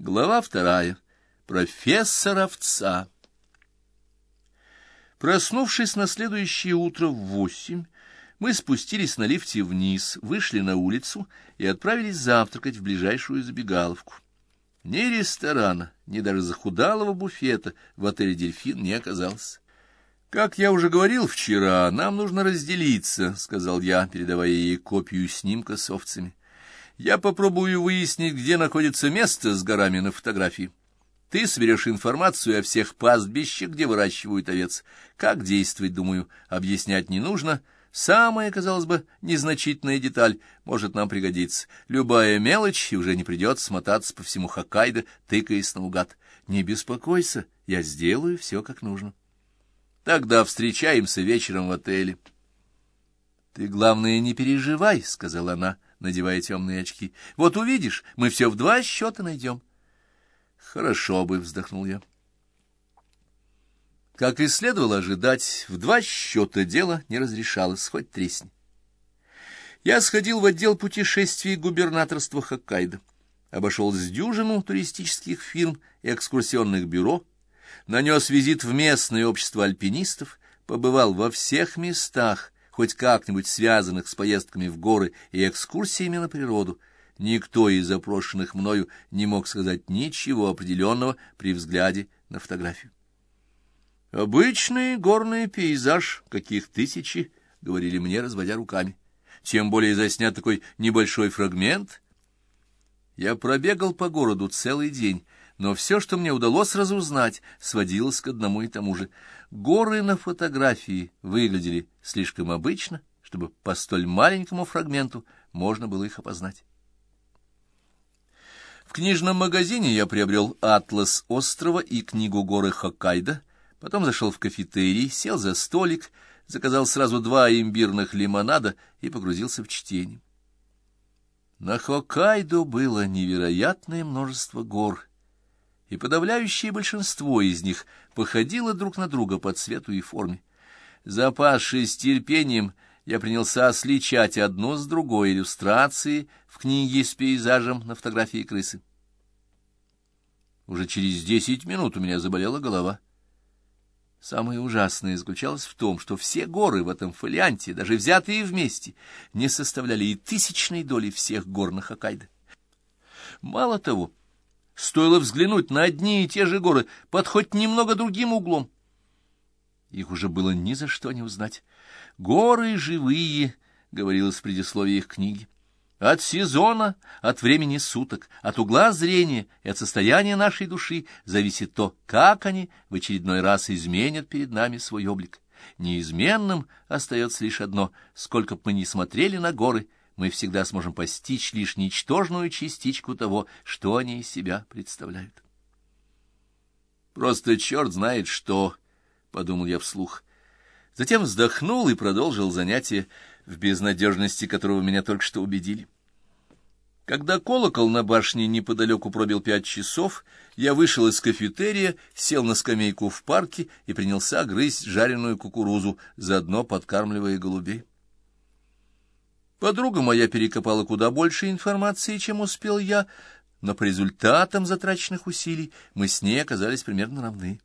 Глава вторая. Профессор овца. Проснувшись на следующее утро в восемь, мы спустились на лифте вниз, вышли на улицу и отправились завтракать в ближайшую забегаловку. Ни ресторана, ни даже захудалого буфета в отеле «Дельфин» не оказалось. «Как я уже говорил вчера, нам нужно разделиться», — сказал я, передавая ей копию снимка с овцами. «Я попробую выяснить, где находится место с горами на фотографии. Ты соберешь информацию о всех пастбищах, где выращивают овец. Как действовать, думаю, объяснять не нужно». Самая, казалось бы, незначительная деталь может нам пригодиться. Любая мелочь, и уже не придется смотаться по всему Хоккайдо, тыкаясь наугад. Не беспокойся, я сделаю все как нужно. Тогда встречаемся вечером в отеле. — Ты, главное, не переживай, — сказала она, надевая темные очки. — Вот увидишь, мы все в два счета найдем. — Хорошо бы, — вздохнул я. — как и следовало ожидать, в два счета дело не разрешалось, хоть тресни. Я сходил в отдел путешествий губернаторства Хоккайдо, обошел с дюжину туристических фирм и экскурсионных бюро, нанес визит в местное общество альпинистов, побывал во всех местах, хоть как-нибудь связанных с поездками в горы и экскурсиями на природу. Никто из запрошенных мною не мог сказать ничего определенного при взгляде на фотографию. Обычный горный пейзаж, каких тысячи, — говорили мне, разводя руками. Тем более заснят такой небольшой фрагмент. Я пробегал по городу целый день, но все, что мне удалось разузнать, сводилось к одному и тому же. Горы на фотографии выглядели слишком обычно, чтобы по столь маленькому фрагменту можно было их опознать. В книжном магазине я приобрел «Атлас острова» и книгу «Горы Хоккайдо», Потом зашел в кафетерий, сел за столик, заказал сразу два имбирных лимонада и погрузился в чтение. На Хоккайдо было невероятное множество гор, и подавляющее большинство из них походило друг на друга по цвету и форме. Запасшись терпением, я принялся сличать одну с другой иллюстрации в книге с пейзажем на фотографии крысы. Уже через десять минут у меня заболела голова. Самое ужасное заключалось в том, что все горы в этом фолианте, даже взятые вместе, не составляли и тысячной доли всех гор на Хоккайдо. Мало того, стоило взглянуть на одни и те же горы под хоть немного другим углом. Их уже было ни за что не узнать. «Горы живые», — говорилось в предисловии их книги. От сезона, от времени суток, от угла зрения и от состояния нашей души зависит то, как они в очередной раз изменят перед нами свой облик. Неизменным остается лишь одно — сколько бы мы ни смотрели на горы, мы всегда сможем постичь лишь ничтожную частичку того, что они из себя представляют. «Просто черт знает что», — подумал я вслух. Затем вздохнул и продолжил занятие, в безнадежности которого меня только что убедили. Когда колокол на башне неподалеку пробил пять часов, я вышел из кафетерия, сел на скамейку в парке и принялся грызть жареную кукурузу, заодно подкармливая голубей. Подруга моя перекопала куда больше информации, чем успел я, но по результатам затраченных усилий мы с ней оказались примерно равны.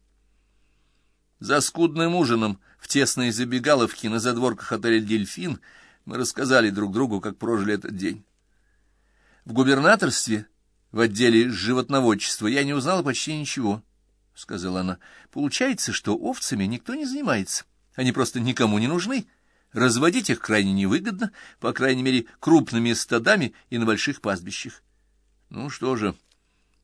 За скудным ужином в тесной забегаловке на задворках отеля «Дельфин» мы рассказали друг другу, как прожили этот день. В губернаторстве, в отделе животноводчества, я не узнала почти ничего, — сказала она. Получается, что овцами никто не занимается. Они просто никому не нужны. Разводить их крайне невыгодно, по крайней мере, крупными стадами и на больших пастбищах. Ну что же,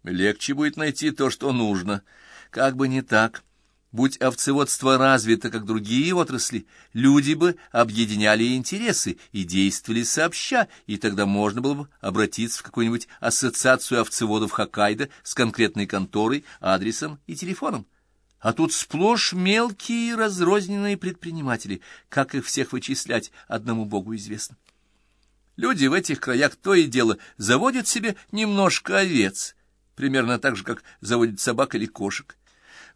легче будет найти то, что нужно. Как бы не так. Будь овцеводство развито, как другие отрасли, люди бы объединяли интересы и действовали сообща, и тогда можно было бы обратиться в какую-нибудь ассоциацию овцеводов Хоккайдо с конкретной конторой, адресом и телефоном. А тут сплошь мелкие разрозненные предприниматели. Как их всех вычислять, одному богу известно. Люди в этих краях то и дело заводят себе немножко овец, примерно так же, как заводят собак или кошек.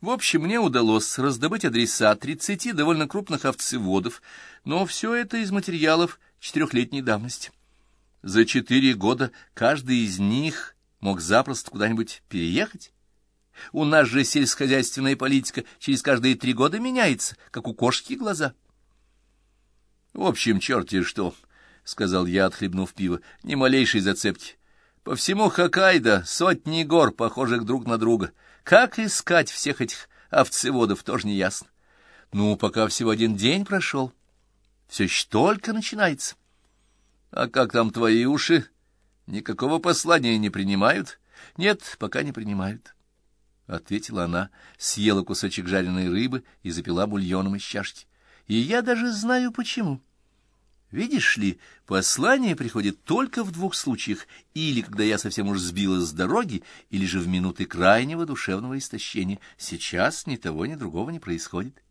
В общем, мне удалось раздобыть адреса тридцати довольно крупных овцеводов, но все это из материалов четырехлетней давности. За четыре года каждый из них мог запросто куда-нибудь переехать. У нас же сельскохозяйственная политика через каждые три года меняется, как у кошки глаза. — В общем, черти что, — сказал я, отхлебнув пиво, — ни малейшей зацепки. По всему Хоккайдо сотни гор, похожих друг на друга. Как искать всех этих овцеводов, тоже не ясно. Ну, пока всего один день прошел. Все еще только начинается. А как там твои уши? Никакого послания не принимают? Нет, пока не принимают. — ответила она, съела кусочек жареной рыбы и запила бульоном из чашки. — И я даже знаю, почему. Видишь ли, послание приходит только в двух случаях, или когда я совсем уж сбилась с дороги, или же в минуты крайнего душевного истощения. Сейчас ни того, ни другого не происходит.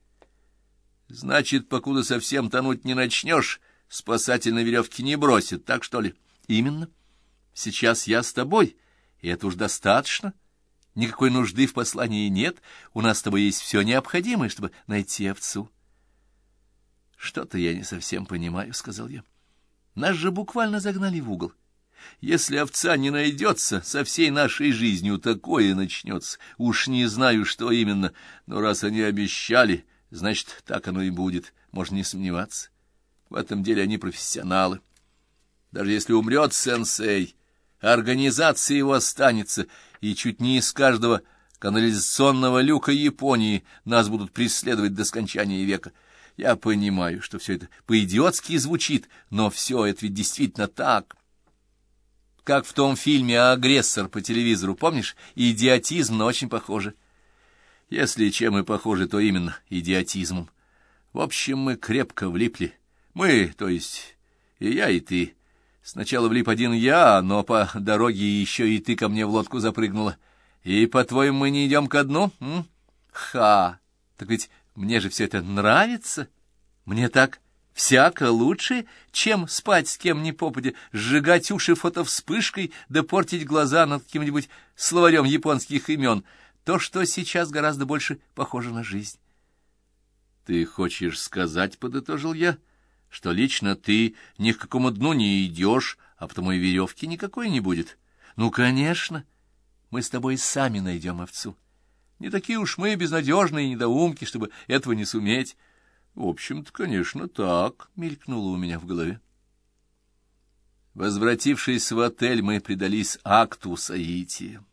— Значит, покуда совсем тонуть не начнешь, спасатель на веревке не бросит, так что ли? — Именно. Сейчас я с тобой, и это уж достаточно. Никакой нужды в послании нет, у нас с тобой есть все необходимое, чтобы найти овцу. — Что-то я не совсем понимаю, — сказал я. — Нас же буквально загнали в угол. Если овца не найдется, со всей нашей жизнью такое начнется. Уж не знаю, что именно, но раз они обещали, значит, так оно и будет, можно не сомневаться. В этом деле они профессионалы. Даже если умрет сенсей, организация его останется, и чуть не из каждого канализационного люка Японии нас будут преследовать до скончания века. Я понимаю, что все это по-идиотски звучит, но все это ведь действительно так. Как в том фильме «Агрессор» по телевизору, помнишь? Идиотизм, но очень похоже. Если чем и похоже, то именно идиотизмом. В общем, мы крепко влипли. Мы, то есть и я, и ты. Сначала влип один я, но по дороге еще и ты ко мне в лодку запрыгнула. И, по-твоему, мы не идем ко дну? М? Ха! Так ведь мне же все это нравится. Мне так всяко лучше, чем спать с кем ни попадя, сжигать уши фотовспышкой да портить глаза над каким-нибудь словарем японских имен. То, что сейчас гораздо больше похоже на жизнь. — Ты хочешь сказать, — подытожил я, — что лично ты ни к какому дну не идешь, а потому и веревки никакой не будет? — Ну, конечно, мы с тобой сами найдем овцу. — не такие уж мы безнадежные недоумки, чтобы этого не суметь. В общем-то, конечно, так, — мелькнуло у меня в голове. Возвратившись в отель, мы предались акту соития.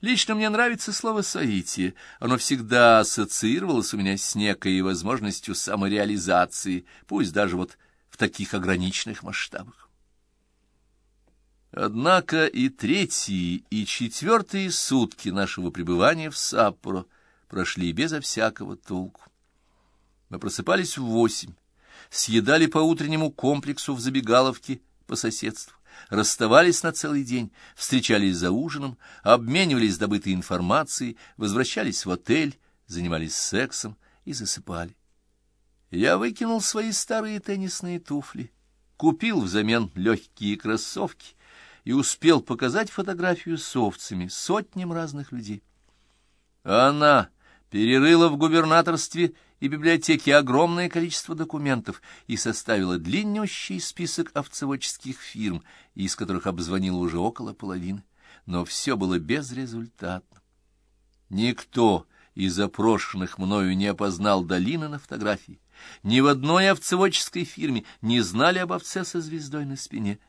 Лично мне нравится слово «соитие». Оно всегда ассоциировалось у меня с некой возможностью самореализации, пусть даже вот в таких ограниченных масштабах. Однако и третьи, и четвертые сутки нашего пребывания в Саппоро прошли безо всякого толку. Мы просыпались в восемь, съедали по утреннему комплексу в забегаловке по соседству, расставались на целый день, встречались за ужином, обменивались добытой информацией, возвращались в отель, занимались сексом и засыпали. Я выкинул свои старые теннисные туфли, купил взамен легкие кроссовки, и успел показать фотографию с овцами сотням разных людей. Она перерыла в губернаторстве и библиотеке огромное количество документов и составила длиннющий список овцеводческих фирм, из которых обзвонила уже около половины. Но все было безрезультатно. Никто из запрошенных мною не опознал долины на фотографии. Ни в одной овцеводческой фирме не знали об овце со звездой на спине —